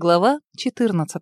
Глава 14.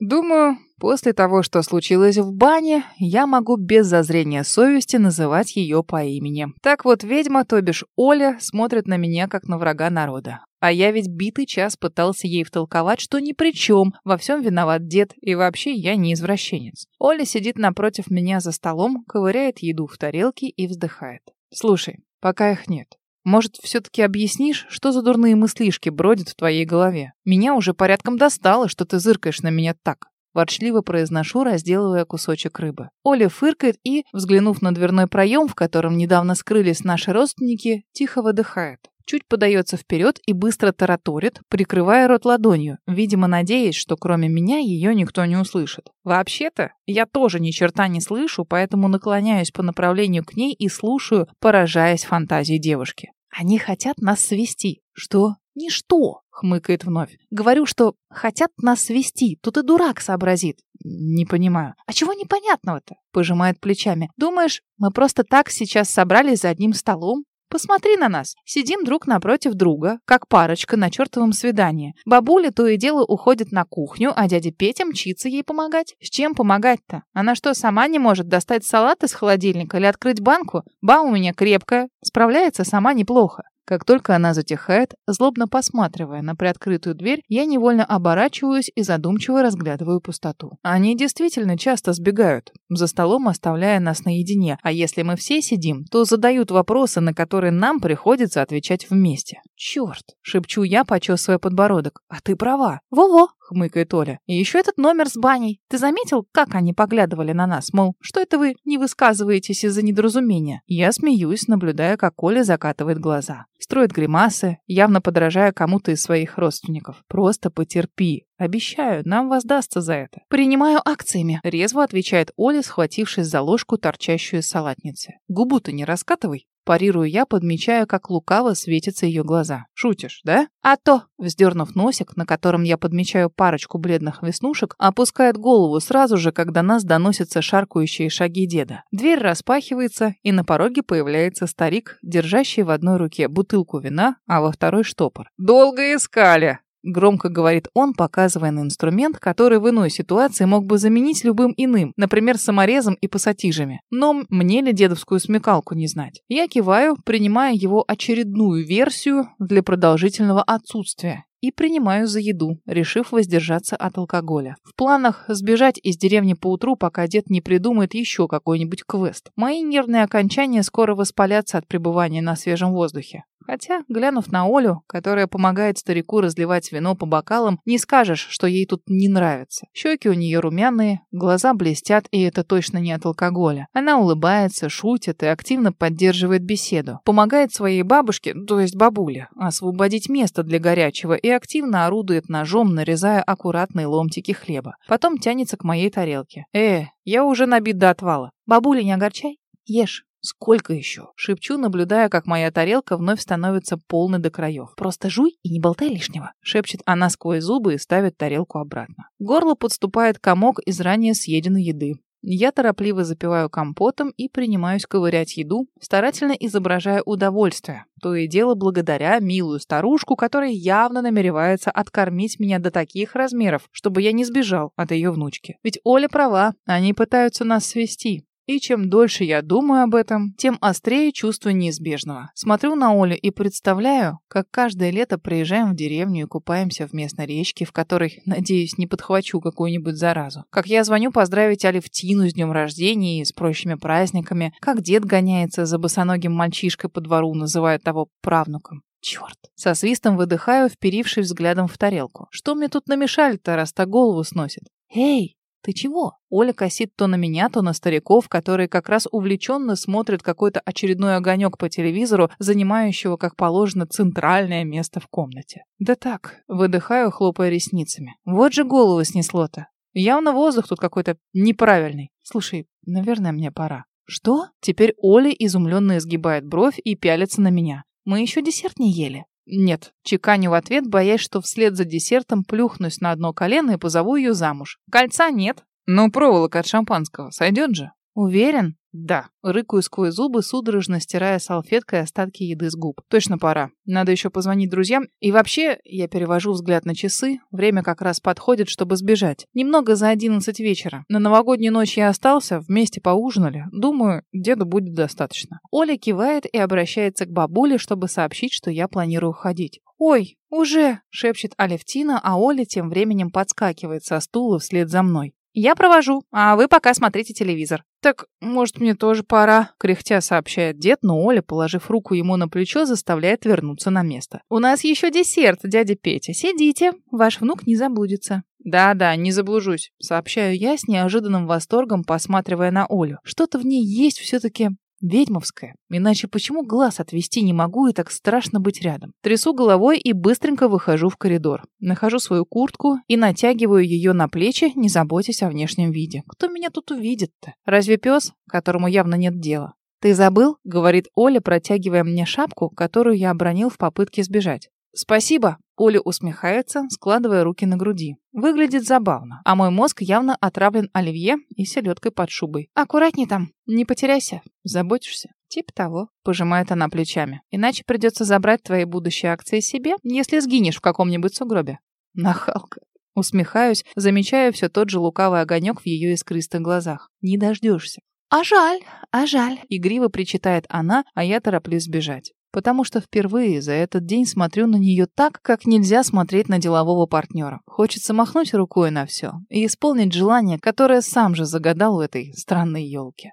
Думаю, после того, что случилось в бане, я могу без зазрения совести называть ее по имени. Так вот, ведьма, то бишь Оля, смотрит на меня, как на врага народа. А я ведь битый час пытался ей втолковать, что ни при чем, во всем виноват дед, и вообще я не извращенец. Оля сидит напротив меня за столом, ковыряет еду в тарелке и вздыхает. Слушай, пока их нет. Может, все-таки объяснишь, что за дурные мыслишки бродят в твоей голове? Меня уже порядком достало, что ты зыркаешь на меня так. Ворчливо произношу, разделывая кусочек рыбы. Оля фыркает и, взглянув на дверной проем, в котором недавно скрылись наши родственники, тихо выдыхает. Чуть подается вперед и быстро тараторит, прикрывая рот ладонью, видимо, надеясь, что кроме меня ее никто не услышит. Вообще-то, я тоже ни черта не слышу, поэтому наклоняюсь по направлению к ней и слушаю, поражаясь фантазии девушки. Они хотят нас свести. Что? Ничто, хмыкает вновь. Говорю, что хотят нас свести. Тут и дурак сообразит. Не понимаю. А чего непонятного-то? Пожимает плечами. Думаешь, мы просто так сейчас собрались за одним столом? Посмотри на нас. Сидим друг напротив друга, как парочка на чертовом свидании. Бабуля то и дело уходит на кухню, а дядя Петя мчится ей помогать. С чем помогать-то? Она что, сама не может достать салат из холодильника или открыть банку? Ба у меня крепкая. Справляется сама неплохо. Как только она затихает, злобно посматривая на приоткрытую дверь, я невольно оборачиваюсь и задумчиво разглядываю пустоту. Они действительно часто сбегают, за столом оставляя нас наедине, а если мы все сидим, то задают вопросы, на которые нам приходится отвечать вместе. «Черт!» — шепчу я, почесывая подбородок. «А ты права!» «Во-во!» — хмыкает Оля. «И еще этот номер с баней. Ты заметил, как они поглядывали на нас? Мол, что это вы не высказываетесь из-за недоразумения?» Я смеюсь, наблюдая, как Оля закатывает глаза. Строит гримасы, явно подражая кому-то из своих родственников. «Просто потерпи. Обещаю, нам воздастся за это. Принимаю акциями», — резво отвечает Оля, схватившись за ложку, торчащую из салатницы. «Губу-то не раскатывай». Парирую я, подмечая, как лукаво светятся ее глаза. «Шутишь, да?» «А то!» Вздернув носик, на котором я подмечаю парочку бледных веснушек, опускает голову сразу же, когда нас доносятся шаркающие шаги деда. Дверь распахивается, и на пороге появляется старик, держащий в одной руке бутылку вина, а во второй штопор. «Долго искали!» Громко говорит он, показывая на инструмент, который в иной ситуации мог бы заменить любым иным, например, саморезом и пассатижами. Но мне ли дедовскую смекалку не знать? Я киваю, принимая его очередную версию для продолжительного отсутствия и принимаю за еду, решив воздержаться от алкоголя. В планах сбежать из деревни поутру, пока дед не придумает еще какой-нибудь квест. Мои нервные окончания скоро воспалятся от пребывания на свежем воздухе. Хотя, глянув на Олю, которая помогает старику разливать вино по бокалам, не скажешь, что ей тут не нравится. Щеки у нее румяные, глаза блестят, и это точно не от алкоголя. Она улыбается, шутит и активно поддерживает беседу. Помогает своей бабушке, то есть бабуле, освободить место для горячего и активно орудует ножом, нарезая аккуратные ломтики хлеба. Потом тянется к моей тарелке. «Э, я уже набит до отвала. Бабуля, не огорчай. Ешь». «Сколько еще?» — шепчу, наблюдая, как моя тарелка вновь становится полной до краев. «Просто жуй и не болтай лишнего», — шепчет она сквозь зубы и ставит тарелку обратно. Горло подступает комок из ранее съеденной еды. Я торопливо запиваю компотом и принимаюсь ковырять еду, старательно изображая удовольствие. То и дело благодаря милую старушку, которая явно намеревается откормить меня до таких размеров, чтобы я не сбежал от ее внучки. Ведь Оля права, они пытаются нас свести. И чем дольше я думаю об этом, тем острее чувство неизбежного. Смотрю на Олю и представляю, как каждое лето приезжаем в деревню и купаемся в местной речке, в которой, надеюсь, не подхвачу какую-нибудь заразу. Как я звоню поздравить Алевтину с днем рождения и с прочими праздниками, как дед гоняется за босоногим мальчишкой по двору, называя того правнуком. Черт. Со свистом выдыхаю, вперившись взглядом в тарелку. Что мне тут намешали-то, раз то голову сносит? Эй, «Ты чего?» Оля косит то на меня, то на стариков, которые как раз увлеченно смотрят какой-то очередной огонек по телевизору, занимающего, как положено, центральное место в комнате. «Да так», — выдыхаю, хлопая ресницами. «Вот же голову снесло-то. Явно воздух тут какой-то неправильный. Слушай, наверное, мне пора». «Что?» Теперь Оля изумленно изгибает бровь и пялится на меня. «Мы еще десерт не ели». Нет, чеканю в ответ, боясь, что вслед за десертом плюхнусь на одно колено и позову ее замуж. Кольца нет. Но проволока от шампанского сойдет же. Уверен? Да. Рыкаю сквозь зубы, судорожно стирая салфеткой остатки еды с губ. Точно пора. Надо еще позвонить друзьям. И вообще, я перевожу взгляд на часы. Время как раз подходит, чтобы сбежать. Немного за одиннадцать вечера. На новогоднюю ночь я остался, вместе поужинали. Думаю, деду будет достаточно. Оля кивает и обращается к бабуле, чтобы сообщить, что я планирую ходить. «Ой, уже!» — шепчет Алевтина, а Оля тем временем подскакивает со стула вслед за мной. «Я провожу, а вы пока смотрите телевизор». «Так, может, мне тоже пора?» — кряхтя сообщает дед, но Оля, положив руку ему на плечо, заставляет вернуться на место. «У нас еще десерт, дядя Петя. Сидите, ваш внук не заблудится». «Да-да, не заблужусь», — сообщаю я с неожиданным восторгом, посматривая на Олю. Что-то в ней есть все-таки Ведьмовская. Иначе почему глаз отвести не могу и так страшно быть рядом? Трясу головой и быстренько выхожу в коридор. Нахожу свою куртку и натягиваю ее на плечи, не заботясь о внешнем виде. Кто меня тут увидит-то? Разве пес, которому явно нет дела? «Ты забыл?» — говорит Оля, протягивая мне шапку, которую я обронил в попытке сбежать. «Спасибо!» Оля усмехается, складывая руки на груди. Выглядит забавно, а мой мозг явно отравлен оливье и селедкой под шубой. «Аккуратней там, не потеряйся. Заботишься?» «Тип того», — пожимает она плечами. «Иначе придется забрать твои будущие акции себе, если сгинешь в каком-нибудь сугробе». Нахалка. Усмехаюсь, замечая все тот же лукавый огонек в ее искристых глазах. «Не дождешься». «А жаль, а жаль», — игриво причитает она, а я тороплюсь сбежать потому что впервые за этот день смотрю на нее так, как нельзя смотреть на делового партнера. Хочется махнуть рукой на все и исполнить желание, которое сам же загадал у этой странной елки.